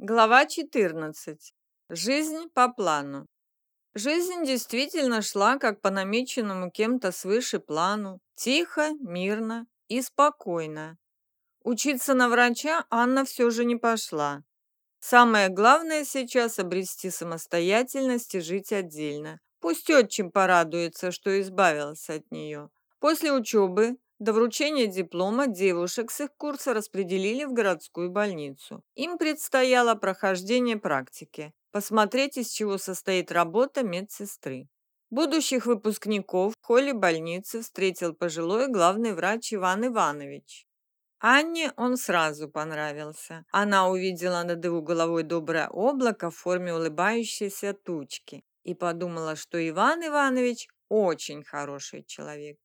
Глава 14. Жизнь по плану. Жизнь действительно шла как по намеченному кем-то свыше плану, тихо, мирно и спокойно. Учиться на врача Анна все же не пошла. Самое главное сейчас обрести самостоятельность и жить отдельно. Пусть отчим порадуется, что избавился от нее. После учебы до вручения диплома девушек с их курса распределили в городскую больницу. Им предстояло прохождение практики, посмотреть, из чего состоит работа медсестры. Будущих выпускников в холле больницы встретил пожилой главный врач Иван Иванович. Анне он сразу понравился. Она увидела над его головой доброе облако в форме улыбающейся тучки и подумала, что Иван Иванович очень хороший человек.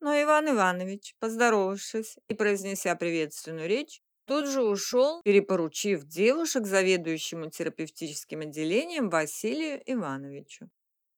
Но Иван Иванович, поздоровавшись и произнеся приветственную речь, тут же ушел, перепоручив девушек заведующему терапевтическим отделением Василию Ивановичу.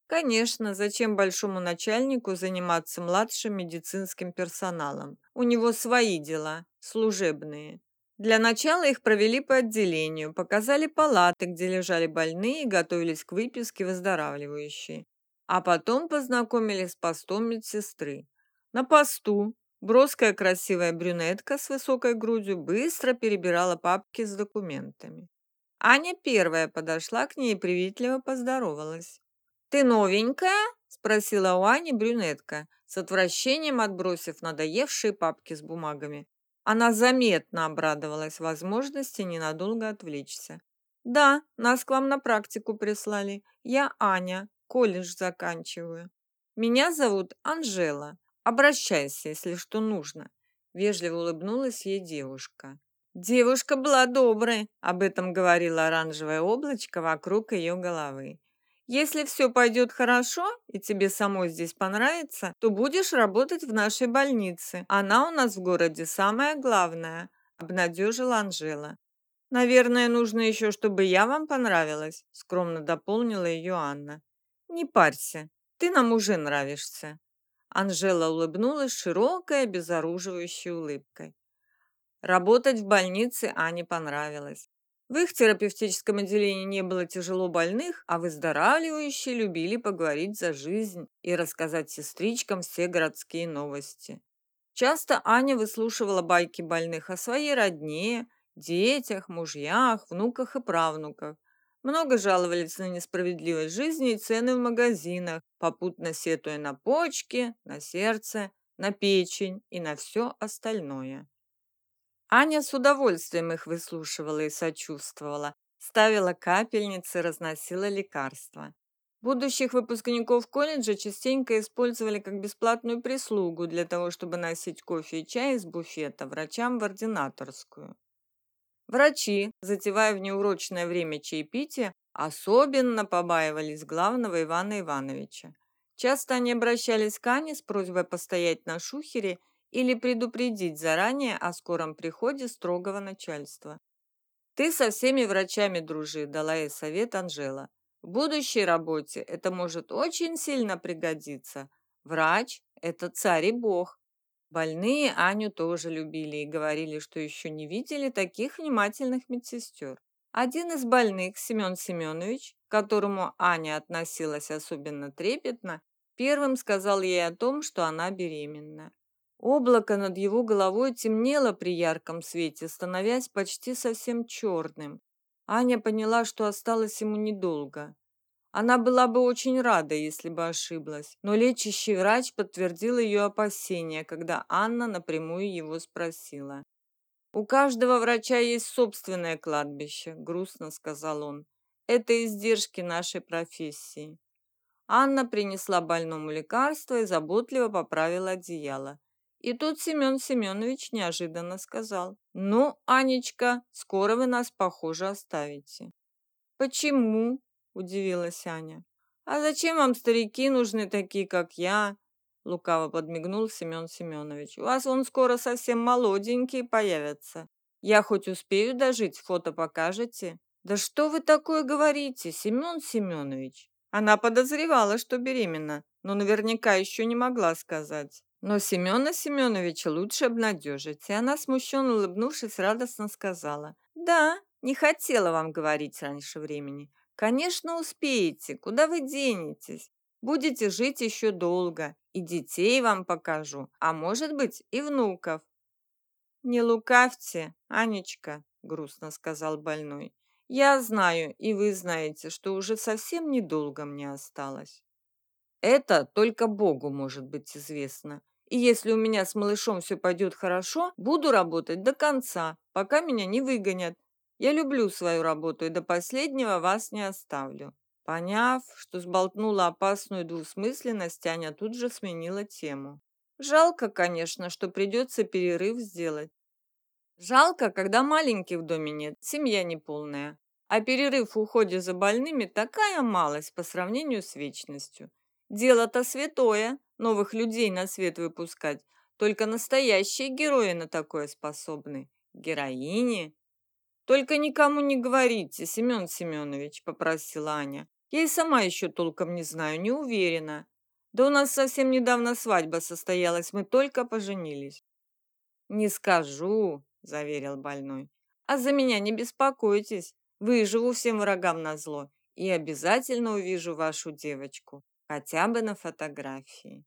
Конечно, зачем большому начальнику заниматься младшим медицинским персоналом? У него свои дела, служебные. Для начала их провели по отделению, показали палаты, где лежали больные и готовились к выписке выздоравливающие. А потом познакомили с постом медсестры. На посту броская красивая брюнетка с высокой грудью быстро перебирала папки с документами. Аня первая подошла к ней и приветливо поздоровалась. «Ты новенькая?» – спросила у Ани брюнетка, с отвращением отбросив надоевшие папки с бумагами. Она заметно обрадовалась возможности ненадолго отвлечься. «Да, нас к вам на практику прислали. Я Аня, колледж заканчиваю. Меня зовут Анжела. Обращайся, если что нужно», — вежливо улыбнулась ей девушка. Девушка была доброй, об этом говорило оранжевое облачко вокруг ее головы. Если все пойдет хорошо и тебе самой здесь понравится, то будешь работать в нашей больнице. Она у нас в городе самая главная», — обнадежила Анжела. «Наверное, нужно еще, чтобы я вам понравилась», — скромно дополнила ее Анна. «Не парься, ты нам уже нравишься», Анжела улыбнулась широкой, обезоруживающей улыбкой. Работать в больнице Ане понравилось. В их терапевтическом отделении не было тяжело больных, а выздоравливающие любили поговорить за жизнь и рассказать сестричкам все городские новости. Часто Аня выслушивала байки больных о своей родне, детях, мужьях, внуках и правнуках, много жаловались на несправедливость жизни и цены в магазинах, попутно сетуя на почки, на сердце, на печень и на все остальное. Аня с удовольствием их выслушивала и сочувствовала, ставила капельницы, разносила лекарства. Будущих выпускников колледжа частенько использовали как бесплатную прислугу для того, чтобы носить кофе и чай из буфета врачам в ординаторскую. Врачи, затевая в неурочное время чаепития, особенно побаивались главного Ивана Ивановича. Часто они обращались к Ане с просьбой постоять на шухере или предупредить заранее о скором приходе строгого начальства. «Ты со всеми врачами дружи», – дала ей совет Анжела. «В будущей работе это может очень сильно пригодиться. Врач – это царь и бог. Больные Аню тоже любили и говорили, что еще не видели таких внимательных медсестер. Один из больных, Семен Семенович, к которому Аня относилась особенно трепетно, первым сказал ей о том, что она беременна. Облако над его головой темнело при ярком свете, становясь почти совсем черным. Аня поняла, что осталось ему недолго. Она была бы очень рада, если бы ошиблась, но лечащий врач подтвердил ее опасения, когда Анна напрямую его спросила. «У каждого врача есть собственное кладбище», — грустно сказал он. «Это издержки нашей профессии». Анна принесла больному лекарство и заботливо поправила одеяло. И тут Семен Семенович неожиданно сказал. «Ну, Анечка, скоро вы нас, похоже, оставите». «Почему?» – удивилась Аня. «А зачем вам старики нужны такие, как я?» Лукаво подмигнул Семен Семенович. «У вас вон скоро совсем молоденькие появятся. Я хоть успею дожить, фото покажете?» «Да что вы такое говорите, Семен Семенович?» Она подозревала, что беременна, но наверняка еще не могла сказать. Но Семена Семеновича лучше обнадежить, и она, смущенно улыбнувшись, радостно сказала. «Да, Не хотела вам говорить раньше времени. Конечно, успеете. Куда вы денетесь? Будете жить еще долго. И детей вам покажу, а может быть и внуков. Не лукавьте, Анечка, грустно сказал больной. Я знаю, и вы знаете, что уже совсем недолго мне осталось. Это только Богу может быть известно. И если у меня с малышом все пойдет хорошо, буду работать до конца, пока меня не выгонят. Я люблю свою работу и до последнего вас не оставлю. Поняв, что сболтнула опасную двусмысленность, Аня тут же сменила тему. Жалко, конечно, что придется перерыв сделать. Жалко, когда маленьких в доме нет, семья неполная. А перерыв в уходе за больными такая малость по сравнению с вечностью. Дело-то святое, новых людей на свет выпускать. Только настоящие герои на такое способны. Героини. Только никому не говорите, Семен Семенович, попросила Аня. Я и сама еще толком не знаю, не уверена. Да у нас совсем недавно свадьба состоялась, мы только поженились. Не скажу, заверил больной. А за меня не беспокойтесь. Выживу всем врагам на зло и обязательно увижу вашу девочку, хотя бы на фотографии.